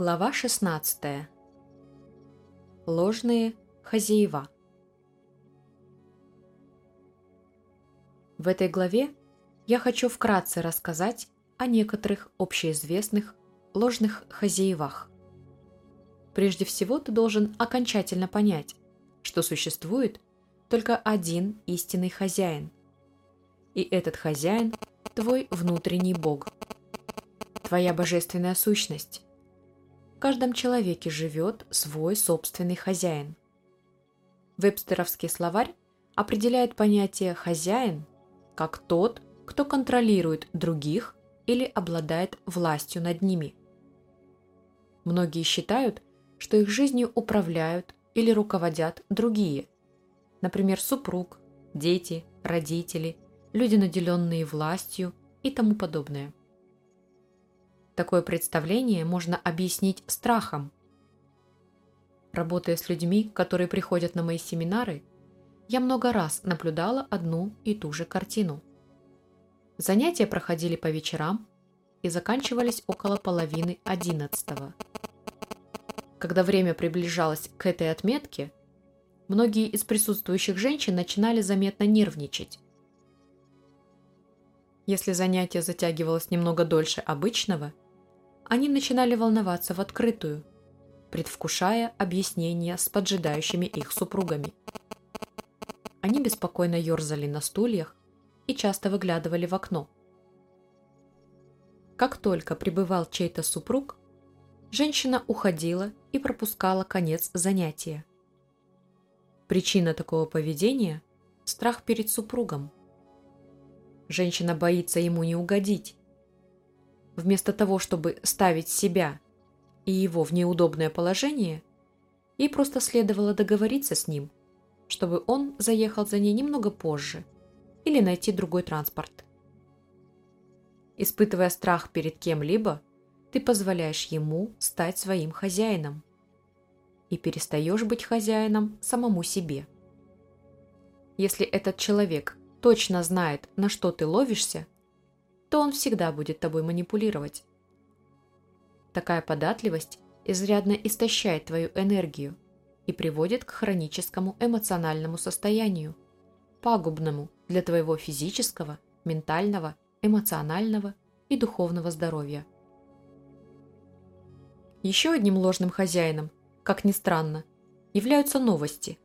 Глава 16. Ложные хозяева. В этой главе я хочу вкратце рассказать о некоторых общеизвестных ложных хозяевах. Прежде всего ты должен окончательно понять, что существует только один истинный хозяин. И этот хозяин – твой внутренний Бог, твоя божественная сущность. Каждом человеке живет свой собственный хозяин. Вебстеровский словарь определяет понятие «хозяин» как тот, кто контролирует других или обладает властью над ними. Многие считают, что их жизнью управляют или руководят другие, например, супруг, дети, родители, люди, наделенные властью и тому подобное. Такое представление можно объяснить страхом. Работая с людьми, которые приходят на мои семинары, я много раз наблюдала одну и ту же картину. Занятия проходили по вечерам и заканчивались около половины одиннадцатого. Когда время приближалось к этой отметке, многие из присутствующих женщин начинали заметно нервничать. Если занятие затягивалось немного дольше обычного, они начинали волноваться в открытую, предвкушая объяснения с поджидающими их супругами. Они беспокойно ерзали на стульях и часто выглядывали в окно. Как только прибывал чей-то супруг, женщина уходила и пропускала конец занятия. Причина такого поведения – страх перед супругом. Женщина боится ему не угодить. Вместо того, чтобы ставить себя и его в неудобное положение, ей просто следовало договориться с ним, чтобы он заехал за ней немного позже или найти другой транспорт. Испытывая страх перед кем-либо, ты позволяешь ему стать своим хозяином и перестаешь быть хозяином самому себе. Если этот человек точно знает, на что ты ловишься, то он всегда будет тобой манипулировать. Такая податливость изрядно истощает твою энергию и приводит к хроническому эмоциональному состоянию, пагубному для твоего физического, ментального, эмоционального и духовного здоровья. Еще одним ложным хозяином как ни странно, являются новости.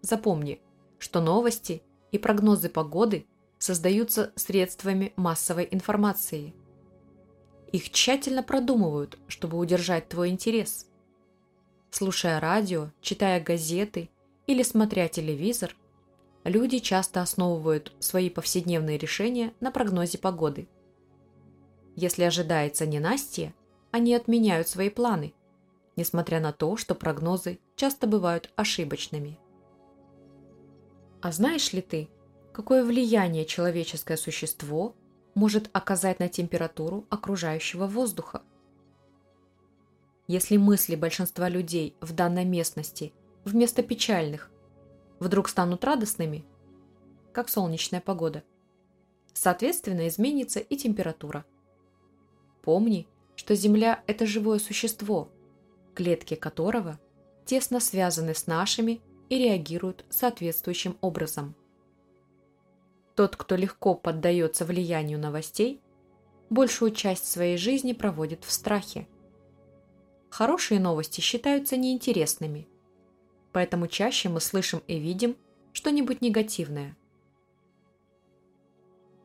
Запомни, что новости и прогнозы погоды создаются средствами массовой информации. Их тщательно продумывают, чтобы удержать твой интерес. Слушая радио, читая газеты или смотря телевизор, люди часто основывают свои повседневные решения на прогнозе погоды. Если ожидается ненастье, они отменяют свои планы – несмотря на то, что прогнозы часто бывают ошибочными. А знаешь ли ты, какое влияние человеческое существо может оказать на температуру окружающего воздуха? Если мысли большинства людей в данной местности вместо печальных вдруг станут радостными, как солнечная погода, соответственно изменится и температура. Помни, что Земля – это живое существо – клетки которого тесно связаны с нашими и реагируют соответствующим образом. Тот, кто легко поддается влиянию новостей, большую часть своей жизни проводит в страхе. Хорошие новости считаются неинтересными, поэтому чаще мы слышим и видим что-нибудь негативное.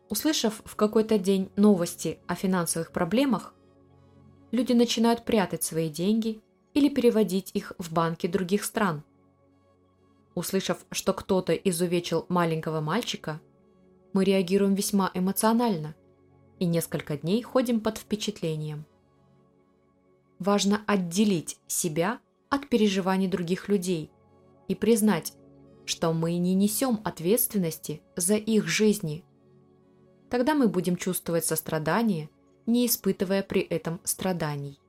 Услышав в какой-то день новости о финансовых проблемах, люди начинают прятать свои деньги или переводить их в банки других стран. Услышав, что кто-то изувечил маленького мальчика, мы реагируем весьма эмоционально и несколько дней ходим под впечатлением. Важно отделить себя от переживаний других людей и признать, что мы не несем ответственности за их жизни. Тогда мы будем чувствовать сострадание, не испытывая при этом страданий.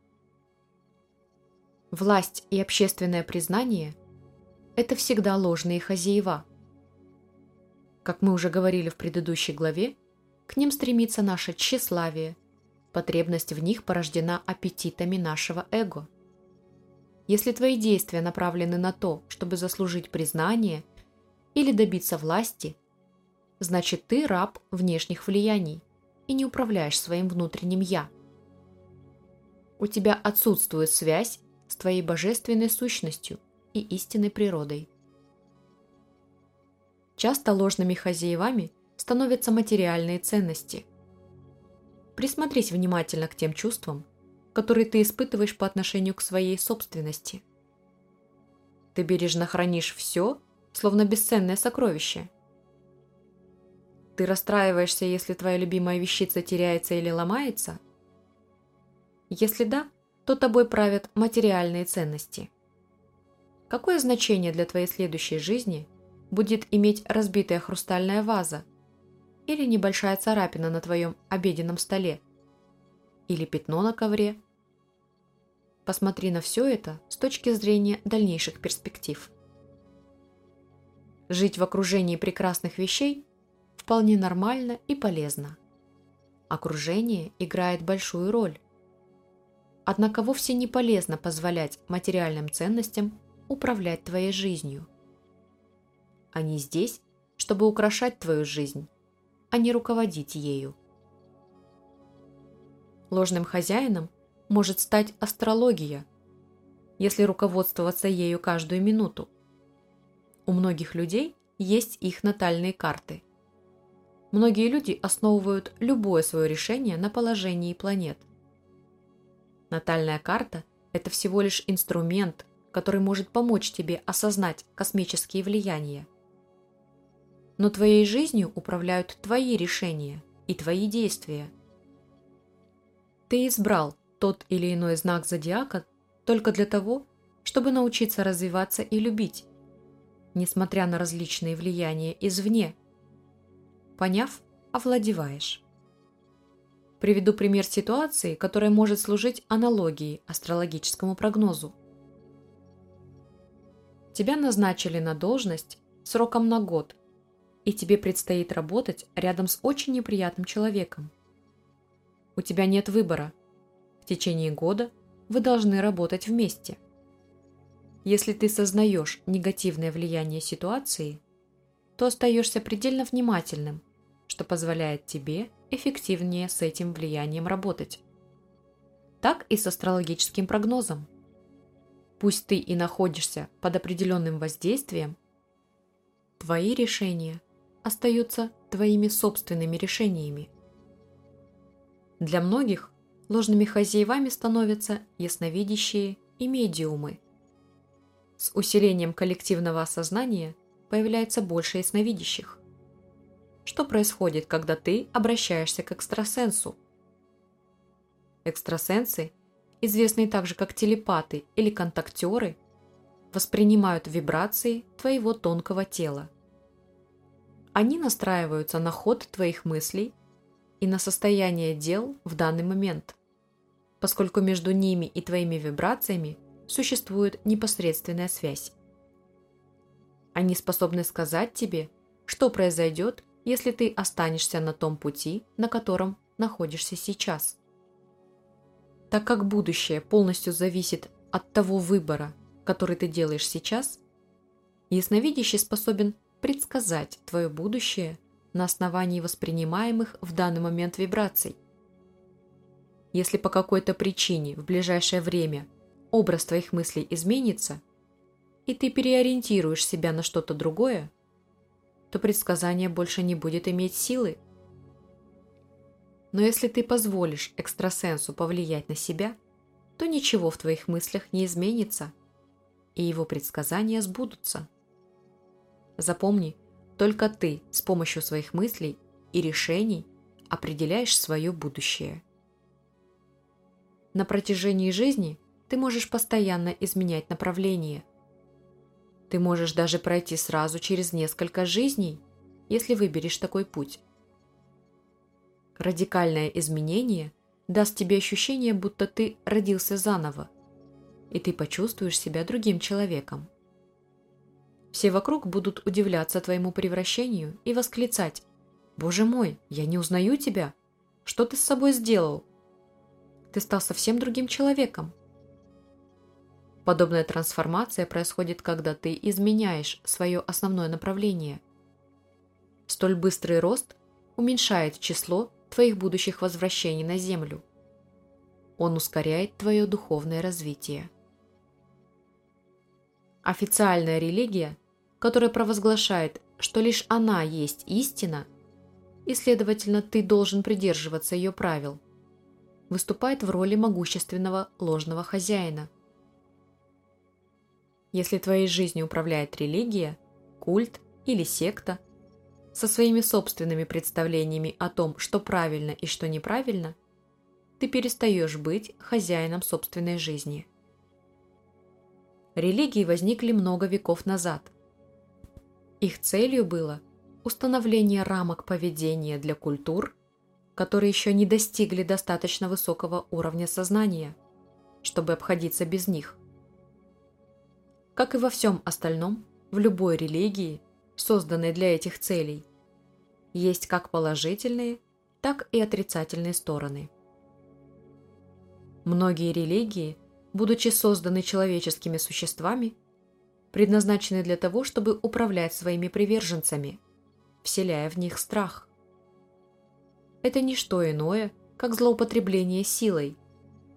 Власть и общественное признание – это всегда ложные хозяева. Как мы уже говорили в предыдущей главе, к ним стремится наше тщеславие, Потребность в них порождена аппетитами нашего эго. Если твои действия направлены на то, чтобы заслужить признание или добиться власти, значит ты раб внешних влияний и не управляешь своим внутренним «я». У тебя отсутствует связь с твоей божественной сущностью и истинной природой. Часто ложными хозяевами становятся материальные ценности. Присмотрись внимательно к тем чувствам, которые ты испытываешь по отношению к своей собственности. Ты бережно хранишь все, словно бесценное сокровище. Ты расстраиваешься, если твоя любимая вещица теряется или ломается? Если да, то тобой правят материальные ценности. Какое значение для твоей следующей жизни будет иметь разбитая хрустальная ваза или небольшая царапина на твоем обеденном столе или пятно на ковре? Посмотри на все это с точки зрения дальнейших перспектив. Жить в окружении прекрасных вещей вполне нормально и полезно. Окружение играет большую роль. Однако вовсе не полезно позволять материальным ценностям управлять твоей жизнью. Они здесь, чтобы украшать твою жизнь, а не руководить ею. Ложным хозяином может стать астрология, если руководствоваться ею каждую минуту. У многих людей есть их натальные карты. Многие люди основывают любое свое решение на положении планет. Натальная карта – это всего лишь инструмент, который может помочь тебе осознать космические влияния. Но твоей жизнью управляют твои решения и твои действия. Ты избрал тот или иной знак зодиака только для того, чтобы научиться развиваться и любить, несмотря на различные влияния извне. Поняв, овладеваешь. Приведу пример ситуации, которая может служить аналогией астрологическому прогнозу. Тебя назначили на должность сроком на год, и тебе предстоит работать рядом с очень неприятным человеком. У тебя нет выбора. В течение года вы должны работать вместе. Если ты сознаешь негативное влияние ситуации, то остаешься предельно внимательным, что позволяет тебе эффективнее с этим влиянием работать. Так и с астрологическим прогнозом. Пусть ты и находишься под определенным воздействием, твои решения остаются твоими собственными решениями. Для многих ложными хозяевами становятся ясновидящие и медиумы – с усилением коллективного осознания появляется больше ясновидящих. Что происходит, когда ты обращаешься к экстрасенсу? Экстрасенсы, известные также как телепаты или контактеры, воспринимают вибрации твоего тонкого тела. Они настраиваются на ход твоих мыслей и на состояние дел в данный момент, поскольку между ними и твоими вибрациями существует непосредственная связь. Они способны сказать тебе, что произойдет, если ты останешься на том пути, на котором находишься сейчас. Так как будущее полностью зависит от того выбора, который ты делаешь сейчас, ясновидящий способен предсказать твое будущее на основании воспринимаемых в данный момент вибраций. Если по какой-то причине в ближайшее время образ твоих мыслей изменится, и ты переориентируешь себя на что-то другое, то предсказание больше не будет иметь силы. Но если ты позволишь экстрасенсу повлиять на себя, то ничего в твоих мыслях не изменится, и его предсказания сбудутся. Запомни, только ты с помощью своих мыслей и решений определяешь свое будущее. На протяжении жизни ты можешь постоянно изменять направление. Ты можешь даже пройти сразу через несколько жизней, если выберешь такой путь. Радикальное изменение даст тебе ощущение, будто ты родился заново, и ты почувствуешь себя другим человеком. Все вокруг будут удивляться твоему превращению и восклицать «Боже мой, я не узнаю тебя! Что ты с собой сделал? ты стал совсем другим человеком. Подобная трансформация происходит, когда ты изменяешь свое основное направление. Столь быстрый рост уменьшает число твоих будущих возвращений на Землю. Он ускоряет твое духовное развитие. Официальная религия, которая провозглашает, что лишь она есть истина, и, следовательно, ты должен придерживаться ее правил, выступает в роли могущественного ложного хозяина. Если твоей жизнью управляет религия, культ или секта, со своими собственными представлениями о том, что правильно и что неправильно, ты перестаешь быть хозяином собственной жизни. Религии возникли много веков назад. Их целью было установление рамок поведения для культур, которые еще не достигли достаточно высокого уровня сознания, чтобы обходиться без них. Как и во всем остальном, в любой религии – созданные для этих целей, есть как положительные, так и отрицательные стороны. Многие религии, будучи созданы человеческими существами, предназначены для того, чтобы управлять своими приверженцами, вселяя в них страх. Это не что иное, как злоупотребление силой,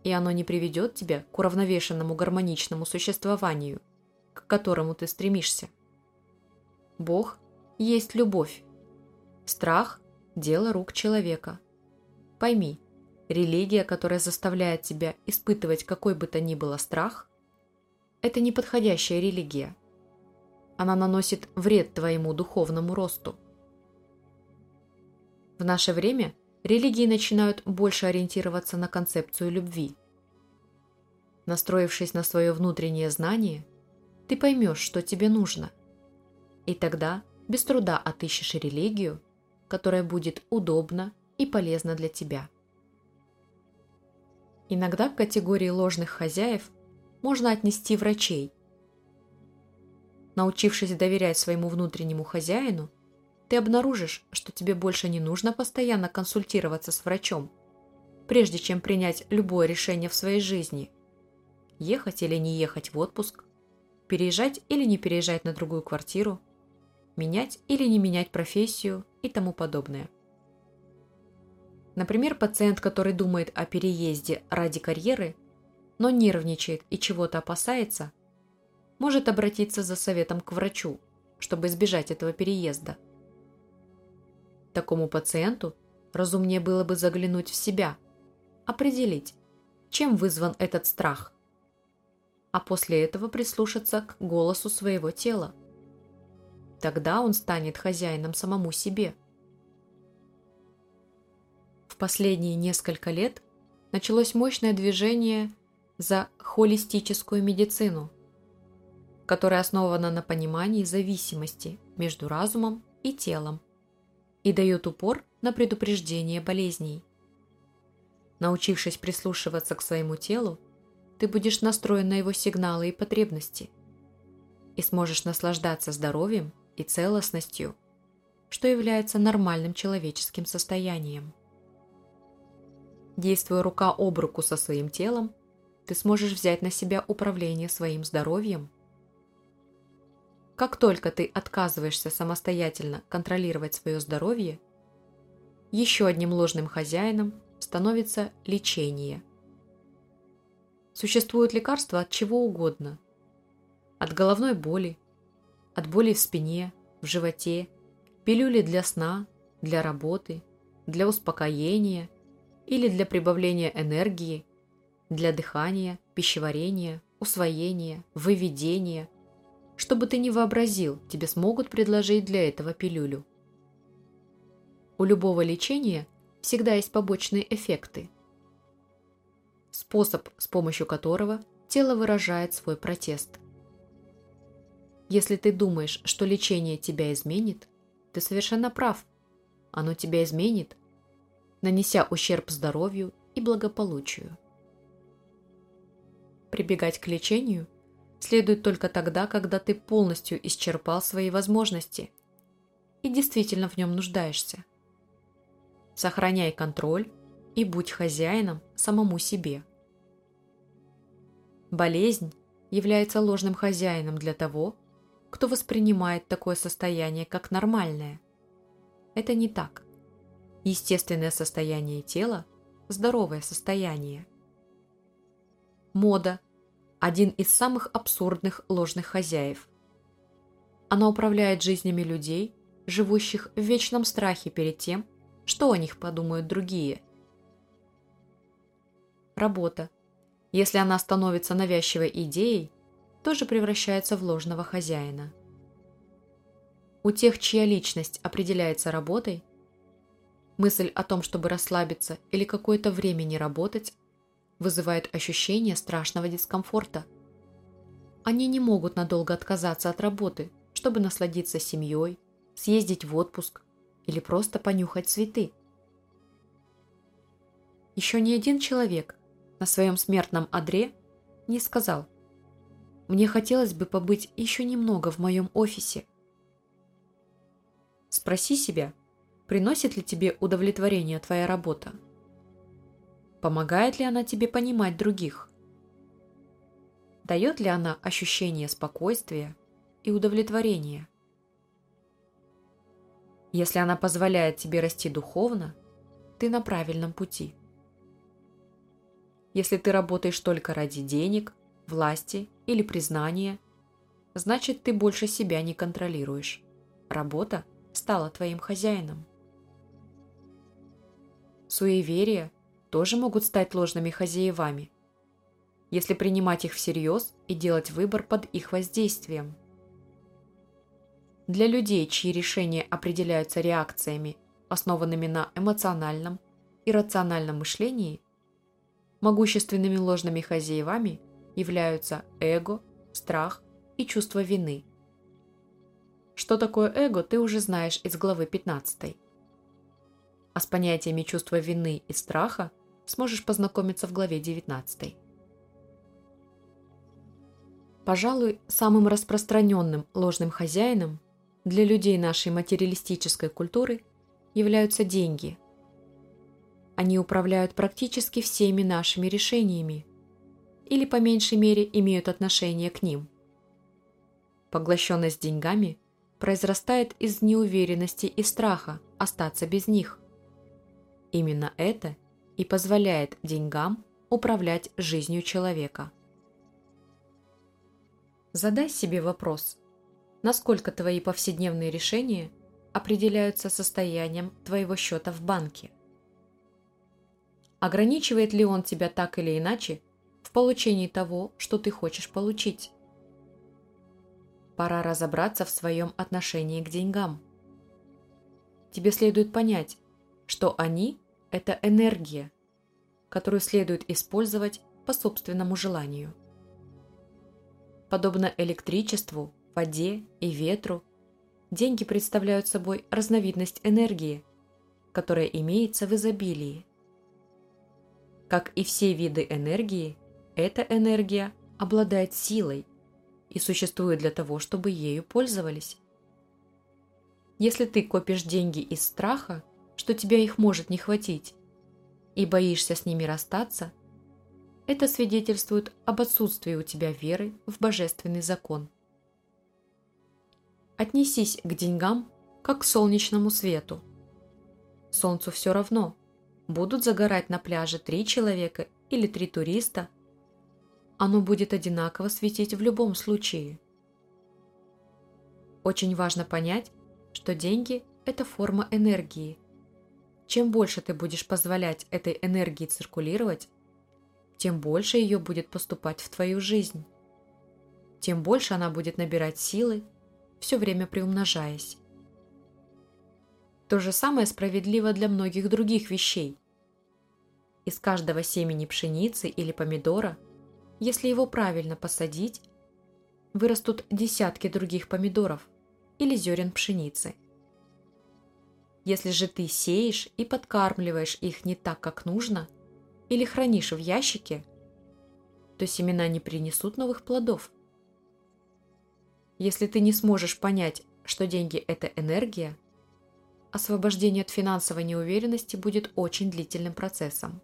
и оно не приведет тебя к уравновешенному гармоничному существованию, к которому ты стремишься. Бог есть любовь. Страх – дело рук человека. Пойми, религия, которая заставляет тебя испытывать какой бы то ни было страх, это неподходящая религия. Она наносит вред твоему духовному росту. В наше время религии начинают больше ориентироваться на концепцию любви. Настроившись на свое внутреннее знание, ты поймешь, что тебе нужно – и тогда без труда отыщешь религию, которая будет удобна и полезна для тебя. Иногда к категории ложных хозяев можно отнести врачей. Научившись доверять своему внутреннему хозяину, ты обнаружишь, что тебе больше не нужно постоянно консультироваться с врачом, прежде чем принять любое решение в своей жизни. Ехать или не ехать в отпуск, переезжать или не переезжать на другую квартиру – менять или не менять профессию и тому подобное. Например, пациент, который думает о переезде ради карьеры, но нервничает и чего-то опасается, может обратиться за советом к врачу, чтобы избежать этого переезда. Такому пациенту разумнее было бы заглянуть в себя, определить, чем вызван этот страх, а после этого прислушаться к голосу своего тела. Тогда он станет хозяином самому себе. В последние несколько лет началось мощное движение за холистическую медицину, которая основана на понимании зависимости между разумом и телом и дает упор на предупреждение болезней. Научившись прислушиваться к своему телу, ты будешь настроен на его сигналы и потребности и сможешь наслаждаться здоровьем и целостностью, что является нормальным человеческим состоянием. Действуя рука об руку со своим телом, ты сможешь взять на себя управление своим здоровьем. Как только ты отказываешься самостоятельно контролировать свое здоровье, еще одним ложным хозяином становится лечение. Существуют лекарства от чего угодно. От головной боли, от боли в спине, в животе, пилюли для сна, для работы, для успокоения или для прибавления энергии, для дыхания, пищеварения, усвоения, выведения. Что бы ты ни вообразил, тебе смогут предложить для этого пилюлю. У любого лечения всегда есть побочные эффекты. Способ, с помощью которого тело выражает свой протест – если ты думаешь, что лечение тебя изменит, ты совершенно прав. Оно тебя изменит, нанеся ущерб здоровью и благополучию. Прибегать к лечению следует только тогда, когда ты полностью исчерпал свои возможности и действительно в нем нуждаешься. Сохраняй контроль и будь хозяином самому себе. Болезнь является ложным хозяином для того, кто воспринимает такое состояние как нормальное. Это не так. Естественное состояние тела – здоровое состояние. Мода – один из самых абсурдных ложных хозяев. Она управляет жизнями людей, живущих в вечном страхе перед тем, что о них подумают другие. Работа. Если она становится навязчивой идеей, тоже превращается в ложного хозяина. У тех, чья личность определяется работой, мысль о том, чтобы расслабиться или какое-то время не работать, вызывает ощущение страшного дискомфорта. Они не могут надолго отказаться от работы, чтобы насладиться семьей, съездить в отпуск или просто понюхать цветы. Еще ни один человек на своем смертном одре не сказал мне хотелось бы побыть еще немного в моем офисе. Спроси себя, приносит ли тебе удовлетворение твоя работа? Помогает ли она тебе понимать других? Дает ли она ощущение спокойствия и удовлетворения? Если она позволяет тебе расти духовно, ты на правильном пути. Если ты работаешь только ради денег – власти или признания, значит ты больше себя не контролируешь. Работа стала твоим хозяином. Суеверия тоже могут стать ложными хозяевами, если принимать их всерьез и делать выбор под их воздействием. Для людей, чьи решения определяются реакциями, основанными на эмоциональном и рациональном мышлении, могущественными ложными хозяевами являются эго, страх и чувство вины. Что такое эго, ты уже знаешь из главы 15. А с понятиями чувства вины и страха сможешь познакомиться в главе 19. Пожалуй, самым распространенным ложным хозяином для людей нашей материалистической культуры являются деньги. Они управляют практически всеми нашими решениями, или по меньшей мере имеют отношение к ним. Поглощенность деньгами произрастает из неуверенности и страха остаться без них. Именно это и позволяет деньгам управлять жизнью человека. Задай себе вопрос, насколько твои повседневные решения определяются состоянием твоего счета в банке. Ограничивает ли он тебя так или иначе в получении того, что ты хочешь получить. Пора разобраться в своем отношении к деньгам. Тебе следует понять, что они – это энергия, которую следует использовать по собственному желанию. Подобно электричеству, воде и ветру, деньги представляют собой разновидность энергии, которая имеется в изобилии. Как и все виды энергии, эта энергия обладает силой и существует для того, чтобы ею пользовались. Если ты копишь деньги из страха, что тебя их может не хватить, и боишься с ними расстаться, это свидетельствует об отсутствии у тебя веры в божественный закон. Отнесись к деньгам, как к солнечному свету. Солнцу все равно, будут загорать на пляже три человека или три туриста, оно будет одинаково светить в любом случае. Очень важно понять, что деньги – это форма энергии. Чем больше ты будешь позволять этой энергии циркулировать, тем больше ее будет поступать в твою жизнь. Тем больше она будет набирать силы, все время приумножаясь. То же самое справедливо для многих других вещей. Из каждого семени пшеницы или помидора – если его правильно посадить, вырастут десятки других помидоров или зерен пшеницы. Если же ты сеешь и подкармливаешь их не так, как нужно, или хранишь в ящике, то семена не принесут новых плодов. Если ты не сможешь понять, что деньги – это энергия, освобождение от финансовой неуверенности будет очень длительным процессом.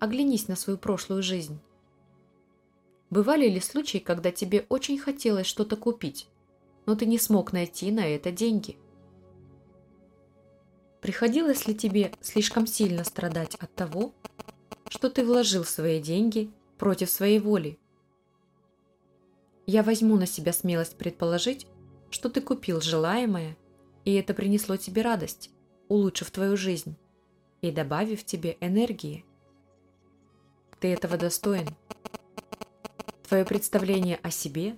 Оглянись на свою прошлую жизнь. Бывали ли случаи, когда тебе очень хотелось что-то купить, но ты не смог найти на это деньги? Приходилось ли тебе слишком сильно страдать от того, что ты вложил свои деньги против своей воли? Я возьму на себя смелость предположить, что ты купил желаемое, и это принесло тебе радость, улучшив твою жизнь и добавив тебе энергии. Ты этого достоин. Твое представление о себе,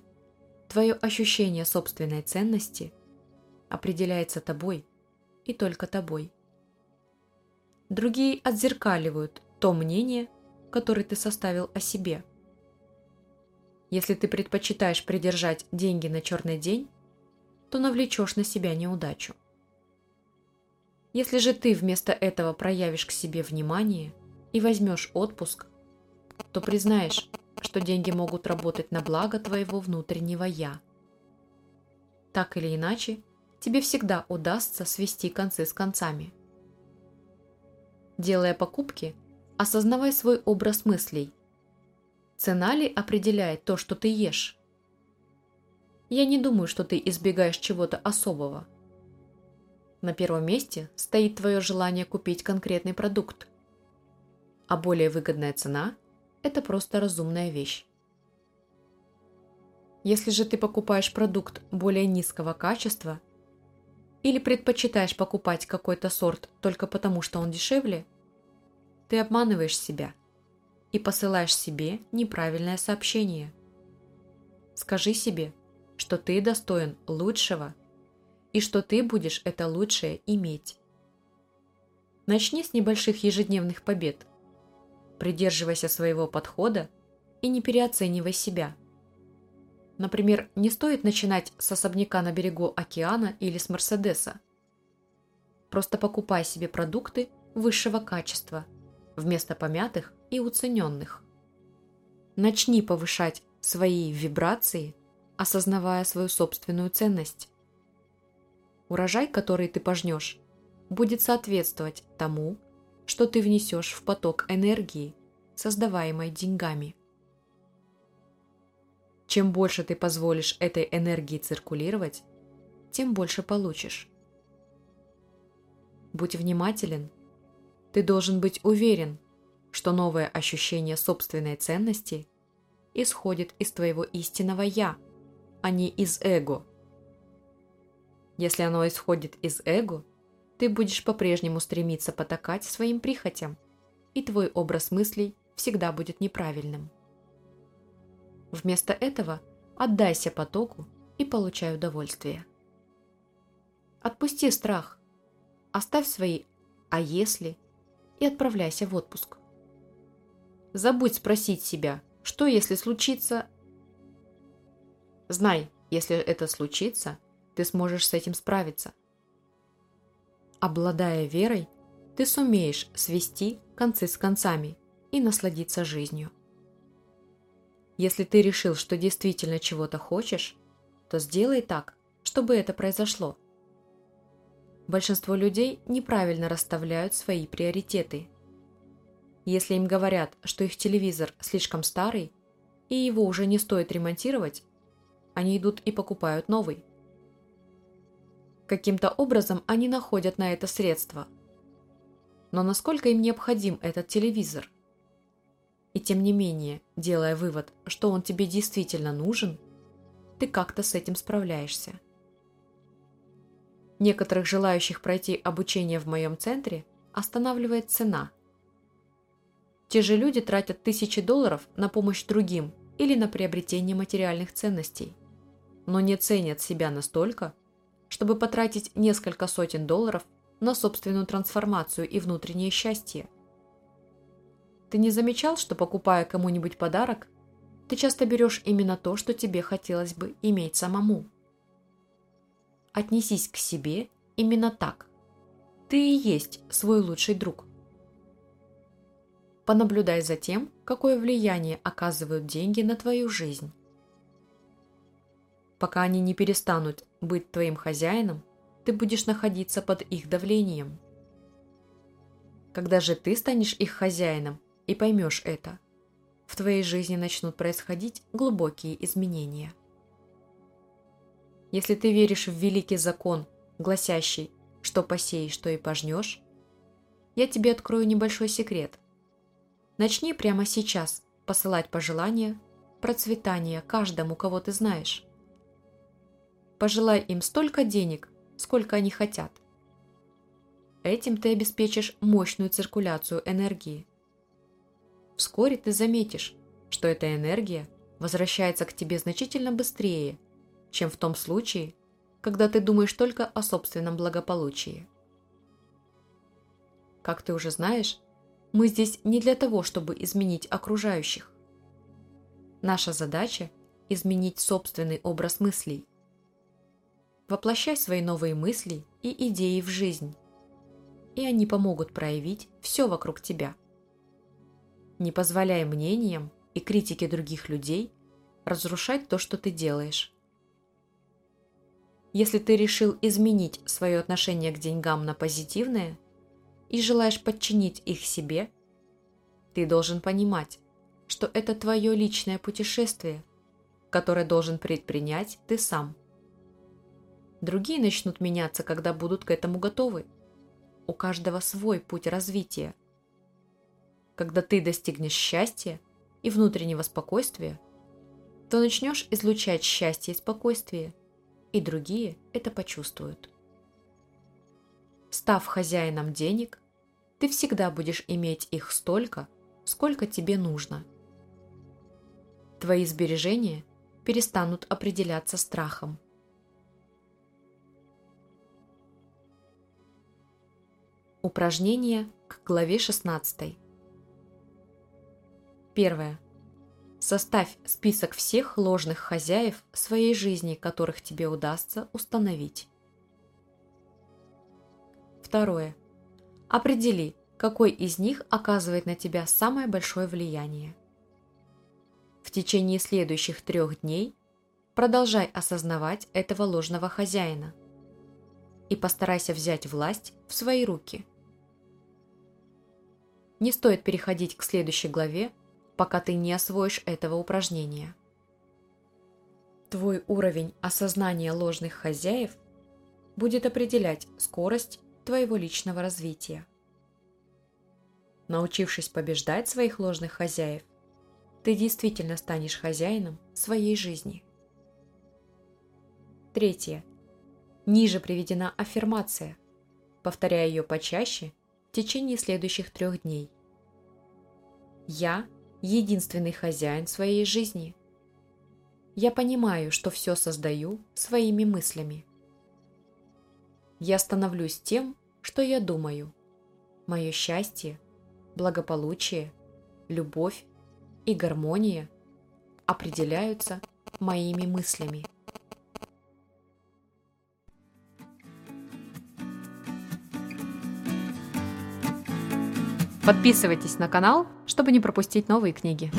твое ощущение собственной ценности определяется тобой – и только тобой. Другие отзеркаливают то мнение, которое ты составил о себе. Если ты предпочитаешь придержать деньги на черный день, то навлечешь на себя неудачу. Если же ты вместо этого проявишь к себе внимание и возьмешь отпуск, то признаешь, что деньги могут работать на благо твоего внутреннего «я». Так или иначе, тебе всегда удастся свести концы с концами. Делая покупки, осознавай свой образ мыслей. Цена ли определяет то, что ты ешь? Я не думаю, что ты избегаешь чего-то особого. На первом месте стоит твое желание купить конкретный продукт. А более выгодная цена – это просто разумная вещь. Если же ты покупаешь продукт более низкого качества – или предпочитаешь покупать какой-то сорт только потому, что он дешевле? Ты обманываешь себя и посылаешь себе неправильное сообщение. Скажи себе, что ты достоин лучшего и что ты будешь это лучшее иметь. Начни с небольших ежедневных побед. Придерживайся своего подхода и не переоценивай себя – Например, не стоит начинать с особняка на берегу океана или с Мерседеса. Просто покупай себе продукты высшего качества, вместо помятых и уцененных. Начни повышать свои вибрации, осознавая свою собственную ценность. Урожай, который ты пожнешь, будет соответствовать тому, что ты внесешь в поток энергии, создаваемой деньгами. Чем больше ты позволишь этой энергии циркулировать, тем больше получишь. Будь внимателен. Ты должен быть уверен, что новое ощущение собственной ценности исходит из твоего истинного «я», а не из эго. Если оно исходит из эго, ты будешь по-прежнему стремиться потакать своим прихотям, и твой образ мыслей всегда будет неправильным. Вместо этого отдайся потоку и получай удовольствие. Отпусти страх, оставь свои «а если» и отправляйся в отпуск. Забудь спросить себя, что если случится... Знай, если это случится, ты сможешь с этим справиться. Обладая верой, ты сумеешь свести концы с концами и насладиться жизнью. Если ты решил, что действительно чего-то хочешь, то сделай так, чтобы это произошло. Большинство людей неправильно расставляют свои приоритеты. Если им говорят, что их телевизор слишком старый и его уже не стоит ремонтировать, они идут и покупают новый. Каким-то образом они находят на это средства. Но насколько им необходим этот телевизор? И тем не менее, делая вывод, что он тебе действительно нужен, ты как-то с этим справляешься. Некоторых желающих пройти обучение в моем центре останавливает цена. Те же люди тратят тысячи долларов на помощь другим или на приобретение материальных ценностей, но не ценят себя настолько, чтобы потратить несколько сотен долларов на собственную трансформацию и внутреннее счастье. Ты не замечал, что покупая кому-нибудь подарок, ты часто берешь именно то, что тебе хотелось бы иметь самому? Отнесись к себе именно так. Ты и есть свой лучший друг. Понаблюдай за тем, какое влияние оказывают деньги на твою жизнь. Пока они не перестанут быть твоим хозяином, ты будешь находиться под их давлением. Когда же ты станешь их хозяином и поймешь это, в твоей жизни начнут происходить глубокие изменения. Если ты веришь в великий закон, гласящий, что посеешь, то и пожнешь, я тебе открою небольшой секрет. Начни прямо сейчас посылать пожелания процветания каждому, кого ты знаешь. Пожелай им столько денег, сколько они хотят. Этим ты обеспечишь мощную циркуляцию энергии. Вскоре ты заметишь, что эта энергия возвращается к тебе значительно быстрее, чем в том случае, когда ты думаешь только о собственном благополучии. Как ты уже знаешь, мы здесь не для того, чтобы изменить окружающих. Наша задача – изменить собственный образ мыслей. Воплощай свои новые мысли и идеи в жизнь, и они помогут проявить все вокруг тебя. Не позволяй мнениям и критике других людей разрушать то, что ты делаешь. Если ты решил изменить свое отношение к деньгам на позитивное и желаешь подчинить их себе, ты должен понимать, что это твое личное путешествие, которое должен предпринять ты сам. Другие начнут меняться, когда будут к этому готовы. У каждого свой путь развития. Когда ты достигнешь счастья и внутреннего спокойствия, то начнешь излучать счастье и спокойствие – и другие это почувствуют. Став хозяином денег, ты всегда будешь иметь их столько, сколько тебе нужно. Твои сбережения перестанут определяться страхом. Упражнение к главе 16. Первое. Составь список всех ложных хозяев своей жизни, которых тебе удастся установить. Второе. Определи, какой из них оказывает на тебя самое большое влияние. В течение следующих трех дней продолжай осознавать этого ложного хозяина и постарайся взять власть в свои руки. Не стоит переходить к следующей главе пока ты не освоишь этого упражнения. Твой уровень осознания ложных хозяев будет определять скорость твоего личного развития. Научившись побеждать своих ложных хозяев, ты действительно станешь хозяином своей жизни. Третье. Ниже приведена аффирмация. Повторяй ее почаще в течение следующих трех дней. Я единственный хозяин своей жизни. Я понимаю, что все создаю своими мыслями. Я становлюсь тем, что я думаю. Мое счастье, благополучие, любовь и гармония определяются моими мыслями. Подписывайтесь на канал, чтобы не пропустить новые книги.